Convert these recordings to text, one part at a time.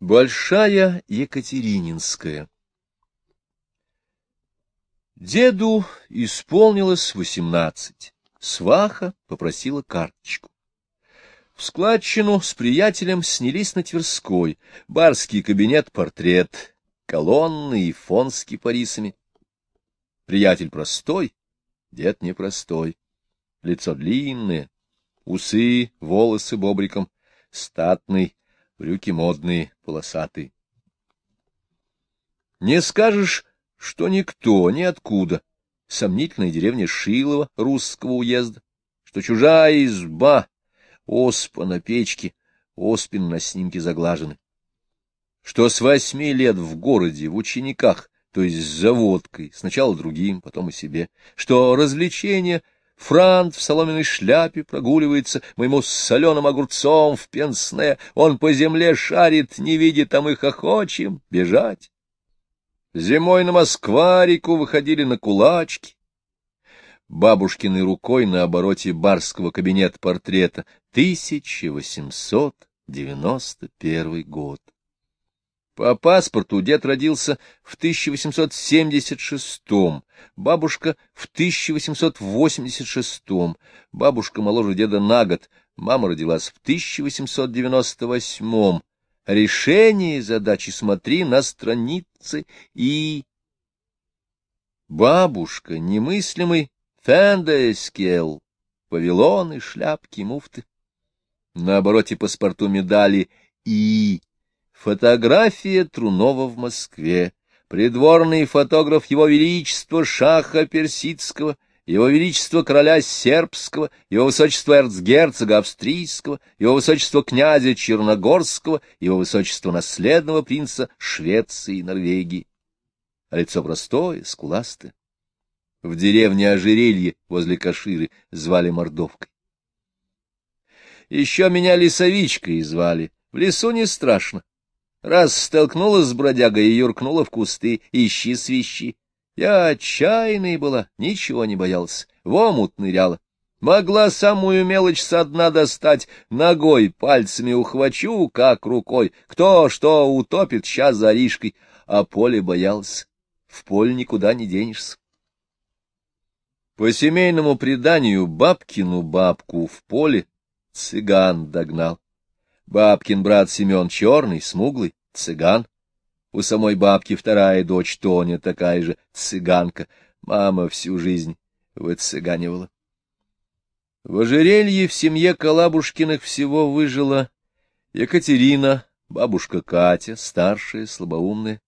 Большая Екатерининская Деду исполнилось восемнадцать. Сваха попросила карточку. В складчину с приятелем снялись на Тверской, барский кабинет-портрет, колонны и фон с кипарисами. Приятель простой, дед непростой. Лицо длинное, усы, волосы бобриком, статный, брюки модные, полосатые. Не скажешь, что никто, ниоткуда, сомнительная деревня Шилова русского уезда, что чужая изба, оспа на печке, оспин на снимке заглажены, что с восьми лет в городе, в учениках, то есть с заводкой, сначала другим, потом и себе, что развлечения Франт в соломенной шляпе прогуливается, моему с соленым огурцом в пенсне, он по земле шарит, не видит, а мы хохочем, бежать. Зимой на Москварику выходили на кулачки. Бабушкиной рукой на обороте барского кабинета портрета 1891 год. По паспорту дед родился в 1876 бабушка в 1886 бабушка моложе деда на год, мама родилась в 1898 Решение задачи смотри на странице и... Бабушка, немыслимый Фендескел, павилоны, шляпки, муфты. На обороте паспорту медали и... Фотография Трунова в Москве. Придворный фотограф Его Величества Шаха Персидского его величество короля сербского, его высочество эрцгерцога австрийского, его высочество князя черногорского, его высочество наследного принца Швеции и Норвегии. А лицо простое, скуластое. В деревне Ожерелье возле Каширы звали Мордовкой. Еще меня лесовичкой звали. В лесу не страшно. Раз столкнулась с бродягой и юркнула в кусты, ищи свищи. Я отчаянной была, ничего не боялась, в омут ныряла. Могла самую мелочь со дна достать, ногой, пальцами ухвачу, как рукой. Кто что утопит, сейчас за ришкой, а поле боялась. В поле никуда не денешься. По семейному преданию бабкину бабку в поле цыган догнал. Бабкин брат Семен черный, смуглый, цыган. У самой бабки вторая дочь Тоня, такая же цыганка. Мама всю жизнь выцыганивала. В ожерелье в семье Калабушкиных всего выжила Екатерина, бабушка Катя, старшая, слабоумная,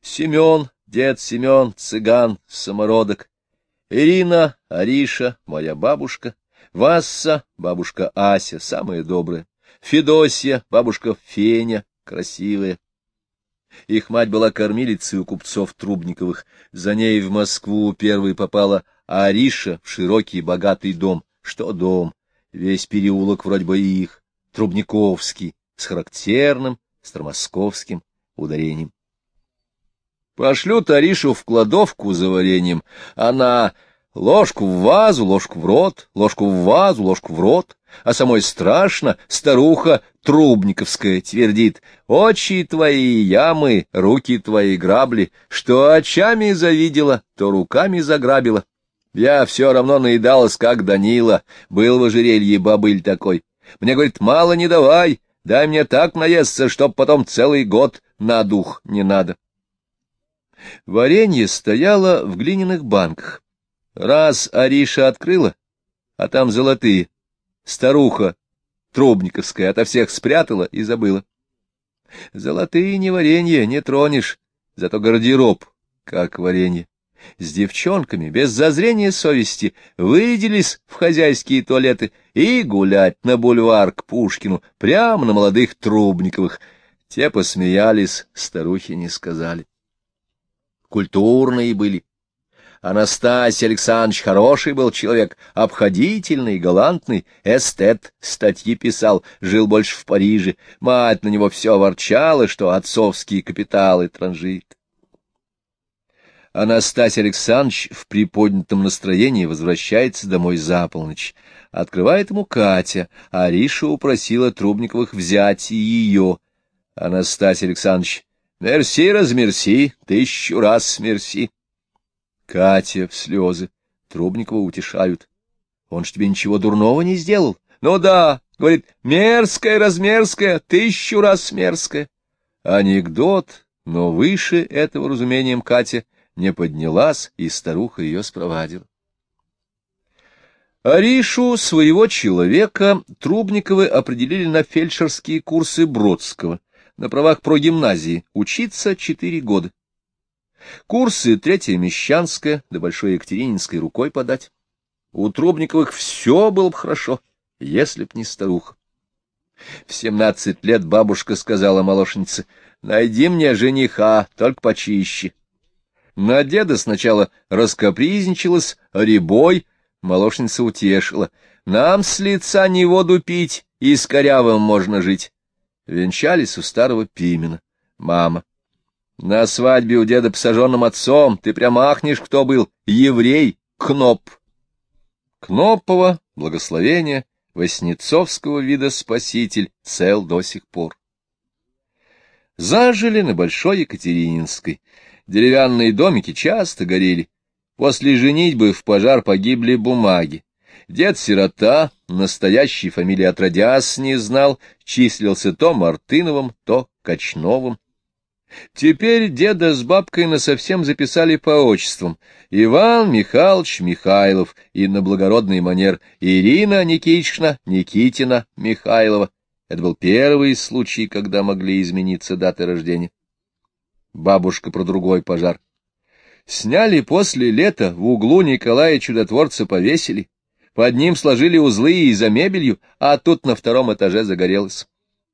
Семен, дед Семен, цыган, самородок, Ирина, Ариша, моя бабушка, Васса, бабушка Ася, самая добрая, Федосья, бабушка Феня, красивая, их мать была кормилицей у купцов Трубниковых. За ней в Москву первой попала Ариша в широкий богатый дом. Что дом? Весь переулок вроде бы их, Трубниковский, с характерным старомосковским ударением. Пошлют Аришу в кладовку за вареньем. Она ложку в вазу, ложку в рот, ложку в вазу, ложку в рот а самой страшно, старуха Трубниковская твердит, «Очи твои ямы, руки твои грабли, что очами завидела, то руками заграбила». Я все равно наедалась, как Данила, был в ожерелье бабыль такой. Мне, говорит, мало не давай, дай мне так наесться, чтоб потом целый год на дух не надо. Варенье стояло в глиняных банках. Раз Ариша открыла, а там золотые, Старуха Трубниковская ото всех спрятала и забыла. Золотые не варенье, не тронешь, зато гардероб, как варенье. С девчонками, без зазрения совести, вырядились в хозяйские туалеты и гулять на бульвар к Пушкину, прямо на молодых Трубниковых. Те посмеялись, старухи не сказали. Культурные были, Анастасий Александрович хороший был человек, обходительный, галантный, эстет, статьи писал, жил больше в Париже. Мать на него все ворчала, что отцовские капиталы транжит. Анастасий Александрович в приподнятом настроении возвращается домой за полночь. Открывает ему Катя, а Риша упросила Трубниковых взять ее. Анастасий Александрович. Мерси, размерси, тысячу раз мерси. Катя в слезы. Трубникова утешают. Он ж тебе ничего дурного не сделал. Ну да, говорит, мерзкая, размерзкая, тысячу раз мерзкая. Анекдот, но выше этого разумением Катя не поднялась, и старуха ее спровадила. Аришу, своего человека, Трубниковы определили на фельдшерские курсы Бродского, на правах прогимназии, учиться четыре года. Курсы третья Мещанская, да Большой Екатерининской рукой подать. У Трубниковых все было бы хорошо, если б не старуха. В семнадцать лет бабушка сказала молошнице, «Найди мне жениха, только почище». На деда сначала раскопризничалась, ребой, молошница утешила. «Нам с лица не воду пить, и с корявым можно жить». Венчались у старого Пимена. Мама. «На свадьбе у деда посаженным отцом ты прям ахнешь, кто был, еврей, Кноп». Кнопова, благословение, Воснецовского вида спаситель, цел до сих пор. Зажили на Большой Екатерининской. Деревянные домики часто горели. После женитьбы в пожар погибли бумаги. Дед-сирота, настоящей фамилии отродясь не знал, числился то Мартыновым, то Кочновым. Теперь деда с бабкой насовсем записали по отчествам. Иван Михайлович Михайлов и на благородный манер Ирина Никитична Никитина Михайлова. Это был первый случай, когда могли измениться даты рождения. Бабушка про другой пожар. Сняли после лета, в углу Николая Чудотворца повесили. Под ним сложили узлы и за мебелью, а тут на втором этаже загорелось.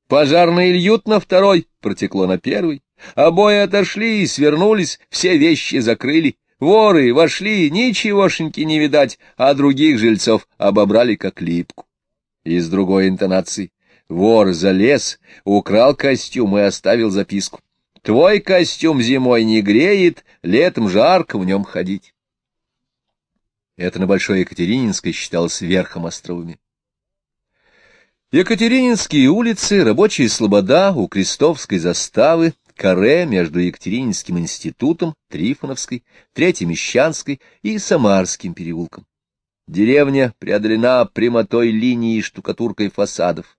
Пожарный льют на второй, протекло на первый. Обои отошли и свернулись, все вещи закрыли. Воры вошли, ничегошеньки не видать, а других жильцов обобрали как липку. Из другой интонации. Вор залез, украл костюм и оставил записку. Твой костюм зимой не греет, летом жарко в нем ходить. Это на Большой Екатерининской считалось верхом островами. Екатерининские улицы, Рабочая Слобода, у Крестовской заставы, Каре между Екатерининским институтом, Трифоновской, Третьей Мещанской и Самарским переулком. Деревня преодолена прямотой линией штукатуркой фасадов.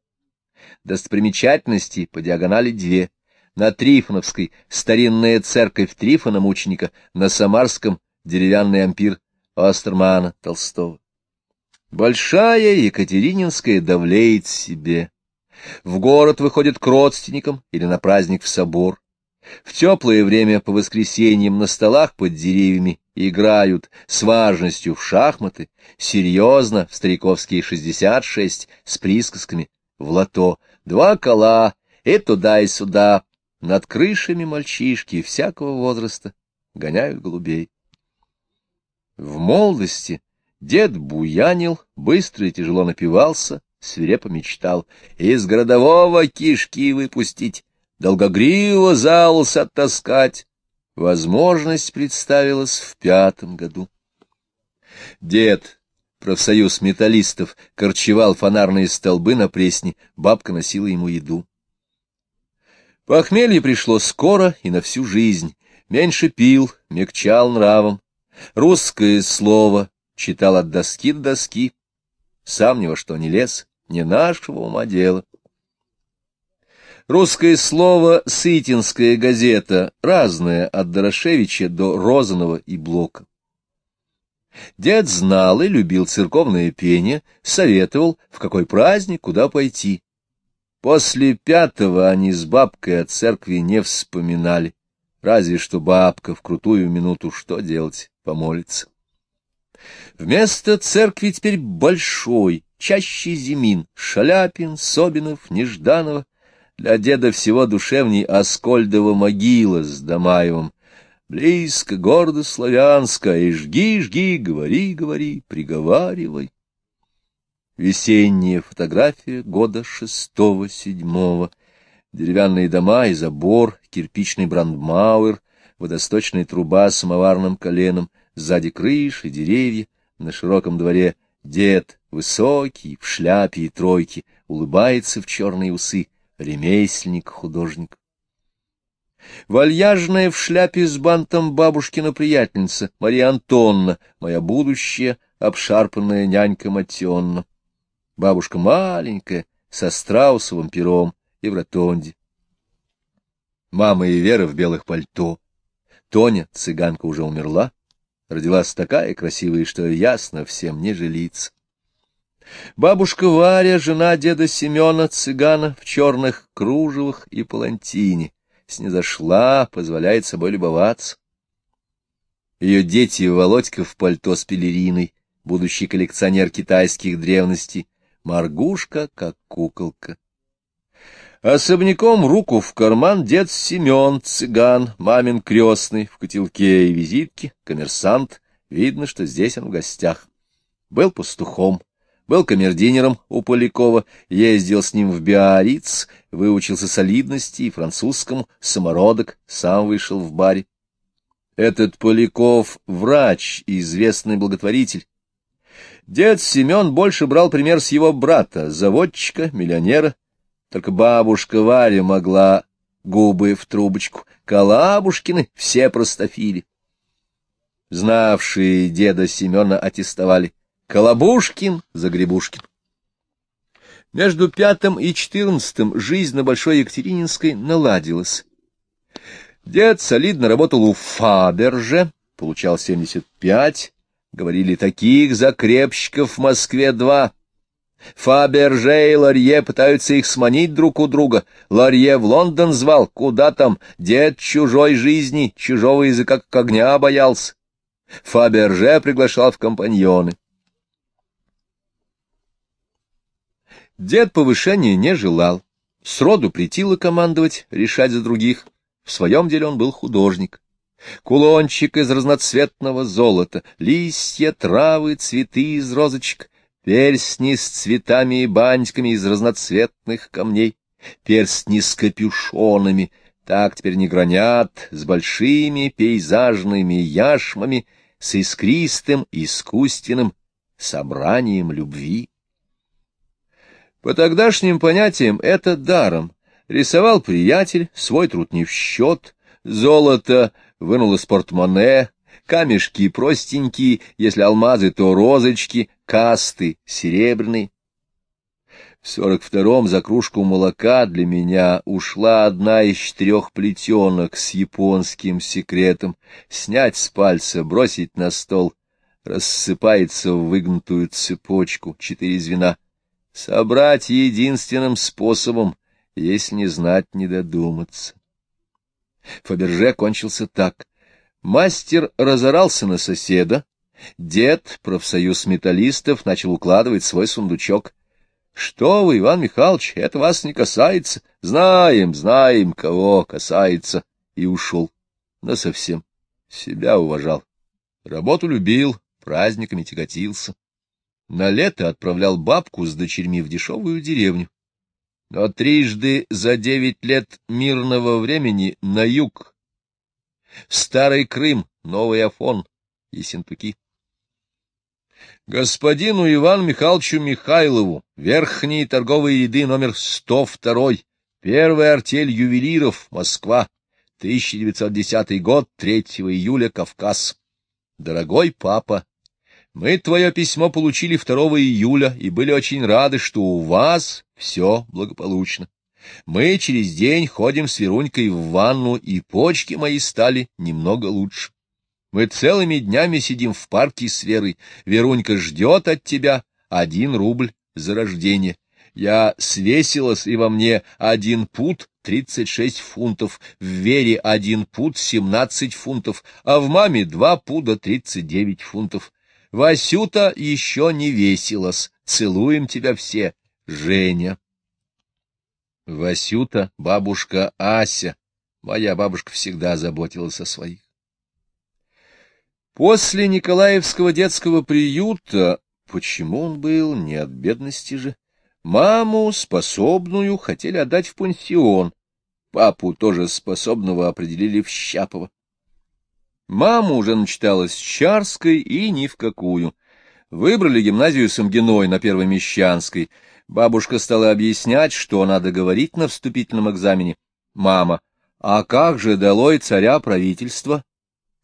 Достопримечательностей по диагонали две. На Трифоновской старинная церковь Трифона мученика, на Самарском деревянный ампир Остермана Толстого. Большая Екатерининская давлеет себе. В город выходит к родственникам или на праздник в собор. В теплое время по воскресеньям на столах под деревьями играют с важностью в шахматы, серьезно в стариковские шестьдесят шесть с присказками в лото, два кола и туда и сюда. Над крышами мальчишки всякого возраста гоняют голубей. В молодости дед буянил, быстро и тяжело напивался, свирепо мечтал из городового кишки выпустить, долгогриво за ус оттаскать. Возможность представилась в пятом году. Дед, профсоюз металлистов, корчевал фонарные столбы на пресне, бабка носила ему еду. Похмелье пришло скоро и на всю жизнь. Меньше пил, мягчал нравом. Русское слово читал от доски до доски. Сам ни во что не лез, не нашего ума дело. Русское слово «Сытинская газета» разное от Дорошевича до Розанова и Блока. Дед знал и любил церковное пение, советовал, в какой праздник, куда пойти. После пятого они с бабкой о церкви не вспоминали, разве что бабка в крутую минуту что делать, помолиться. Вместо церкви теперь большой, чаще Зимин, Шаляпин, Собинов, Нежданова, для деда всего душевней Аскольдова могила с Дамаевым. Близко, гордо, славянско, и жги, жги, говори, говори, приговаривай. Весенняя фотография года шестого-седьмого. Деревянные дома и забор, кирпичный брандмауэр, водосточная труба с самоварным коленом, сзади крыши, деревья, на широком дворе дед, высокий, в шляпе и тройке, улыбается в черные усы, ремесленник-художник. Вальяжная в шляпе с бантом бабушкина приятельница Мария Антонна, моя будущая обшарпанная нянька Матенна. Бабушка маленькая, со страусовым пером и в ротонде. Мама и Вера в белых пальто. Тоня, цыганка, уже умерла. Родилась такая красивая, что ясно всем не жилиться. Бабушка Варя, жена деда Семена, цыгана, в черных кружевах и палантине, снизошла, позволяет собой любоваться. Ее дети Володька в пальто с пелериной, будущий коллекционер китайских древностей, Маргушка как куколка. Особняком руку в карман дед Семен, цыган, мамин крестный, в котелке и визитке, коммерсант, видно, что здесь он в гостях. Был пастухом, был камердинером у Полякова, ездил с ним в Биарриц, выучился солидности и французскому, самородок, сам вышел в баре. Этот Поляков — врач, известный благотворитель. Дед Семен больше брал пример с его брата, заводчика, миллионера. Только бабушка Варя могла губы в трубочку, Калабушкины все простофили. Знавшие деда Семена аттестовали. Колобушкин, Загребушкин. Между пятым и четырнадцатым жизнь на Большой Екатерининской наладилась. Дед солидно работал у Фаберже, получал 75, говорили, таких закрепщиков в Москве два. Фаберже и Ларье пытаются их сманить друг у друга. Ларье в Лондон звал, куда там, дед чужой жизни, чужого языка как огня боялся. Фаберже приглашал в компаньоны. Дед повышения не желал, сроду притило командовать, решать за других. В своем деле он был художник. Кулончик из разноцветного золота, листья, травы, цветы из розочек, перстни с цветами и бантиками из разноцветных камней, перстни с капюшонами, так теперь не гранят, с большими пейзажными яшмами, с искристым, искусственным собранием любви. По тогдашним понятиям это даром. Рисовал приятель, свой труд не в счет, золото вынул из портмоне, камешки простенькие, если алмазы, то розочки, касты серебряные. В сорок втором за кружку молока для меня ушла одна из четырех плетенок с японским секретом. Снять с пальца, бросить на стол. Рассыпается в выгнутую цепочку, четыре звена — Собрать единственным способом, если не знать, не додуматься. Фаберже кончился так. Мастер разорался на соседа, дед, профсоюз металлистов, начал укладывать свой сундучок. — Что вы, Иван Михайлович, это вас не касается. Знаем, знаем, кого касается. И ушел. Но совсем. Себя уважал. Работу любил, праздниками тяготился. На лето отправлял бабку с дочерьми в дешевую деревню. Но трижды за девять лет мирного времени на юг. Старый Крым, Новый Афон и Синтуки. Господину Ивану Михайловичу Михайлову, верхние торговые ряды номер 102, первая артель ювелиров, Москва, 1910 год, 3 июля, Кавказ. Дорогой папа, мы твое письмо получили 2 июля и были очень рады, что у вас все благополучно. Мы через день ходим с Верунькой в ванну, и почки мои стали немного лучше. Мы целыми днями сидим в парке с Верой. Верунька ждет от тебя один рубль за рождение. Я свесилась, и во мне один пут тридцать шесть фунтов, в Вере один пут семнадцать фунтов, а в маме два пуда тридцать девять фунтов. Васюта еще не веселос. Целуем тебя все, Женя. Васюта — бабушка Ася. Моя бабушка всегда заботилась о своих. После Николаевского детского приюта, почему он был, не от бедности же, маму, способную, хотели отдать в пансион, папу, тоже способного, определили в Щапово. Мама уже начиталась Чарской и ни в какую. Выбрали гимназию Самгиной на Первой Мещанской. Бабушка стала объяснять, что надо говорить на вступительном экзамене. Мама, а как же долой царя правительства?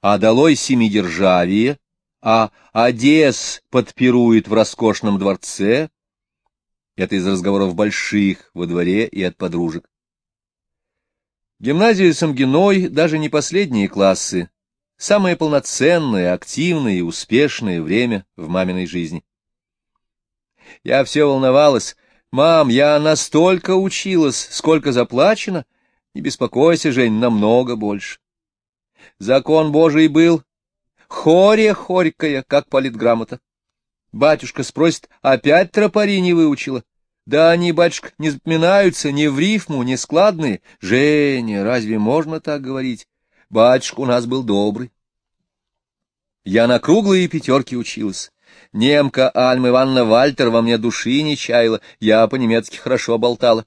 А долой семидержавие? А Одесс подпирует в роскошном дворце? Это из разговоров больших во дворе и от подружек. Гимназия Самгиной даже не последние классы, самое полноценное, активное и успешное время в маминой жизни. Я все волновалась. «Мам, я настолько училась, сколько заплачено?» «Не беспокойся, Жень, намного больше». Закон Божий был хоре хорькая, как политграмота. Батюшка спросит, опять тропари не выучила? Да они, батюшка, не запоминаются ни в рифму, ни складные. Женя, разве можно так говорить? Батюшка у нас был добрый. Я на круглые пятерки училась. Немка Альма Ивановна Вальтер во мне души не чаяла, я по-немецки хорошо болтала.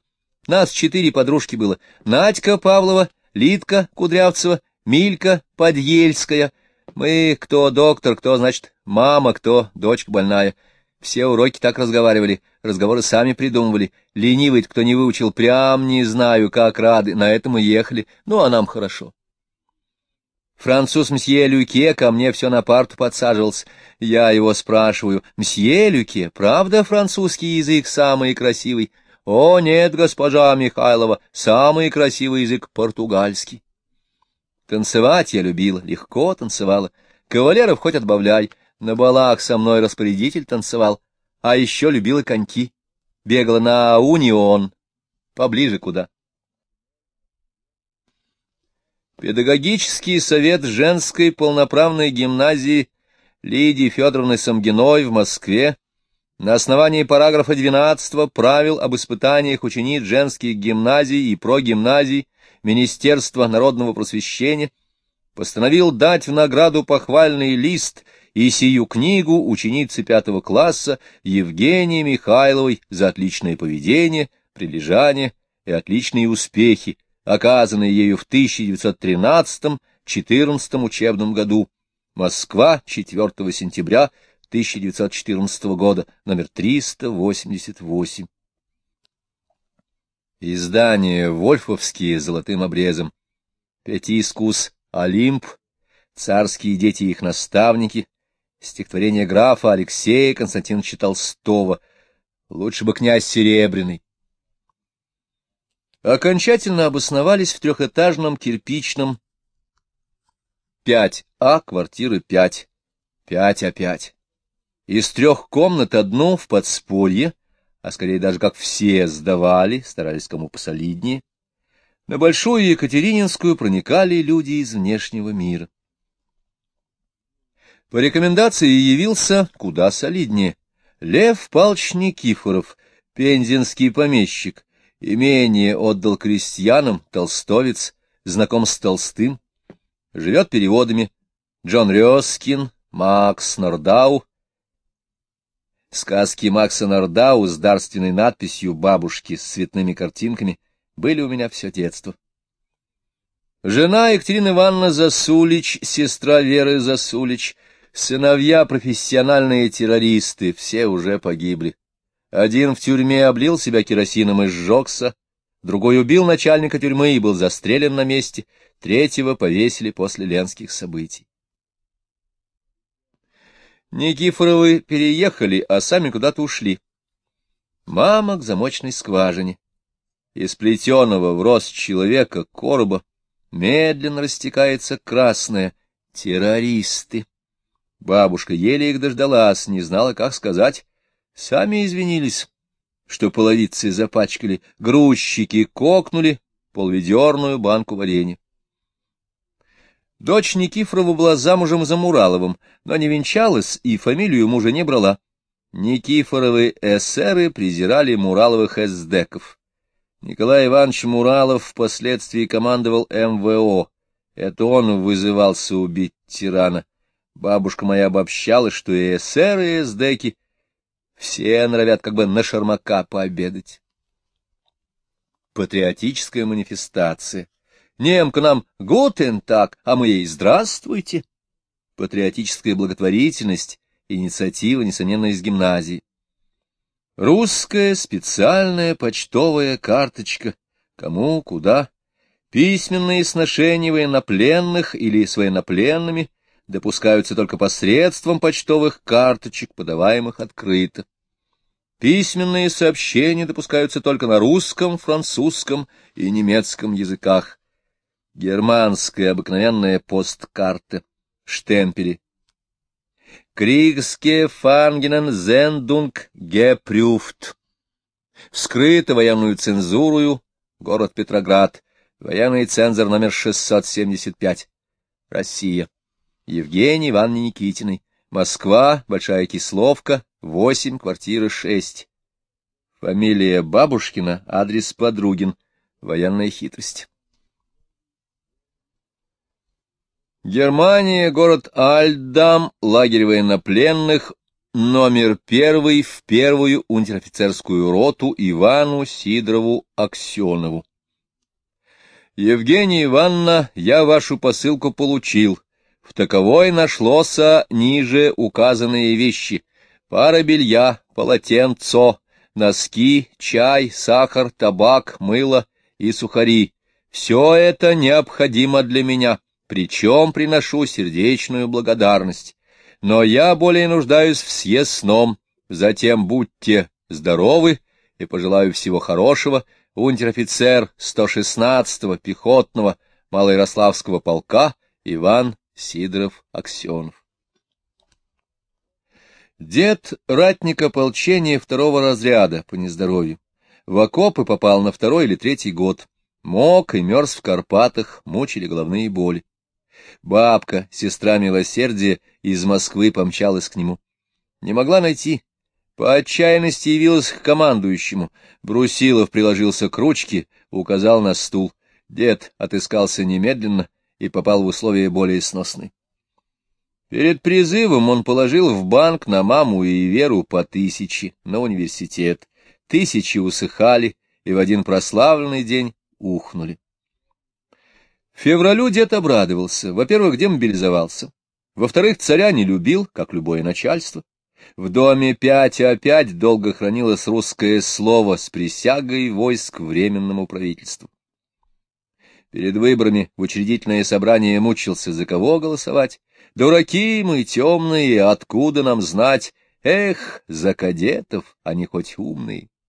Нас четыре подружки было. Надька Павлова, Литка Кудрявцева, Милька Подъельская. Мы кто доктор, кто, значит, мама, кто дочка больная. Все уроки так разговаривали, разговоры сами придумывали. Ленивый, кто не выучил, прям не знаю, как рады, на этом и ехали. Ну, а нам хорошо. Француз мсье Люке ко мне все на парту подсаживался. Я его спрашиваю, мсье Люке, правда французский язык самый красивый? О, нет, госпожа Михайлова, самый красивый язык португальский. Танцевать я любила, легко танцевала. Кавалеров хоть отбавляй, на балах со мной распорядитель танцевал. А еще любила коньки. Бегала на унион. Поближе куда. Педагогический совет женской полноправной гимназии Лидии Федоровны Самгиной в Москве на основании параграфа 12 правил об испытаниях учениц женских гимназий и прогимназий Министерства народного просвещения постановил дать в награду похвальный лист и сию книгу ученицы пятого класса Евгении Михайловой за отличное поведение, прилежание и отличные успехи, оказанной ею в 1913-14 учебном году. Москва, 4 сентября 1914 года, номер 388. Издание «Вольфовские» золотым обрезом. Пятискус «Олимп», «Царские дети и их наставники», стихотворение графа Алексея Константиновича Толстого, лучше бы князь Серебряный окончательно обосновались в трехэтажном кирпичном 5А, квартиры 5, 5А5. Из трех комнат одну в подспорье, а скорее даже как все сдавали, старались кому посолиднее. На Большую Екатерининскую проникали люди из внешнего мира. По рекомендации явился куда солиднее Лев Палч Никифоров, пензенский помещик, Имение отдал крестьянам, толстовец, знаком с Толстым, живет переводами Джон Рёскин, Макс Нордау. Сказки Макса Нордау с дарственной надписью «Бабушки» с цветными картинками были у меня все детство. Жена Екатерина Ивановна Засулич, сестра Веры Засулич, сыновья профессиональные террористы, все уже погибли. Один в тюрьме облил себя керосином и сжегся, другой убил начальника тюрьмы и был застрелен на месте, третьего повесили после ленских событий. Никифоровы переехали, а сами куда-то ушли. Мама к замочной скважине. Из плетеного в рост человека короба медленно растекается красное террористы. Бабушка еле их дождалась, не знала, как сказать. Сами извинились, что половицы запачкали, грузчики кокнули полведерную банку варенья. Дочь Никифорова была замужем за Мураловым, но не венчалась и фамилию мужа не брала. Никифоровы эсеры презирали Мураловых эсдеков. Николай Иванович Муралов впоследствии командовал МВО. Это он вызывался убить тирана. Бабушка моя обобщала, что и эсеры, и эсдеки все норовят как бы на шармака пообедать. Патриотическая манифестация. Немка нам «Гутен так», а мы ей «Здравствуйте». Патриотическая благотворительность, инициатива, несомненно, из гимназии. Русская специальная почтовая карточка. Кому, куда? Письменные сношения военнопленных или с военнопленными допускаются только посредством почтовых карточек, подаваемых открыто. Письменные сообщения допускаются только на русском, французском и немецком языках. Германская обыкновенная посткарта. Штемпели. Кригске Фангенен Зендунг Гепрюфт. Вскрыто военную цензурую. Город Петроград. Военный цензор номер 675. Россия. Евгений Ивановне Никитиной. Москва, Большая Кисловка, 8, квартира 6. Фамилия Бабушкина, адрес Подругин. Военная хитрость. Германия, город Альдам, лагерь военнопленных, номер первый в первую унтер-офицерскую роту Ивану Сидорову Аксенову. Евгения Ивановна, я вашу посылку получил. В таковой нашлося ниже указанные вещи. Пара белья, полотенцо, носки, чай, сахар, табак, мыло и сухари. Все это необходимо для меня, причем приношу сердечную благодарность. Но я более нуждаюсь в съестном, затем будьте здоровы и пожелаю всего хорошего, унтер-офицер 116-го пехотного Малоярославского полка Иван Сидоров Аксенов. Дед — ратник ополчения второго разряда по нездоровью. В окопы попал на второй или третий год. Мог и мерз в Карпатах, мучили головные боли. Бабка, сестра милосердия, из Москвы помчалась к нему. Не могла найти. По отчаянности явилась к командующему. Брусилов приложился к ручке, указал на стул. Дед отыскался немедленно — и попал в условия более сносные. Перед призывом он положил в банк на маму и Веру по тысяче на университет. Тысячи усыхали и в один прославленный день ухнули. В февралю дед обрадовался. Во-первых, демобилизовался. Во-вторых, царя не любил, как любое начальство. В доме пять опять долго хранилось русское слово с присягой войск Временному правительству. Перед выборами в учредительное собрание мучился, за кого голосовать. Дураки мы темные, откуда нам знать? Эх, за кадетов, они хоть умные.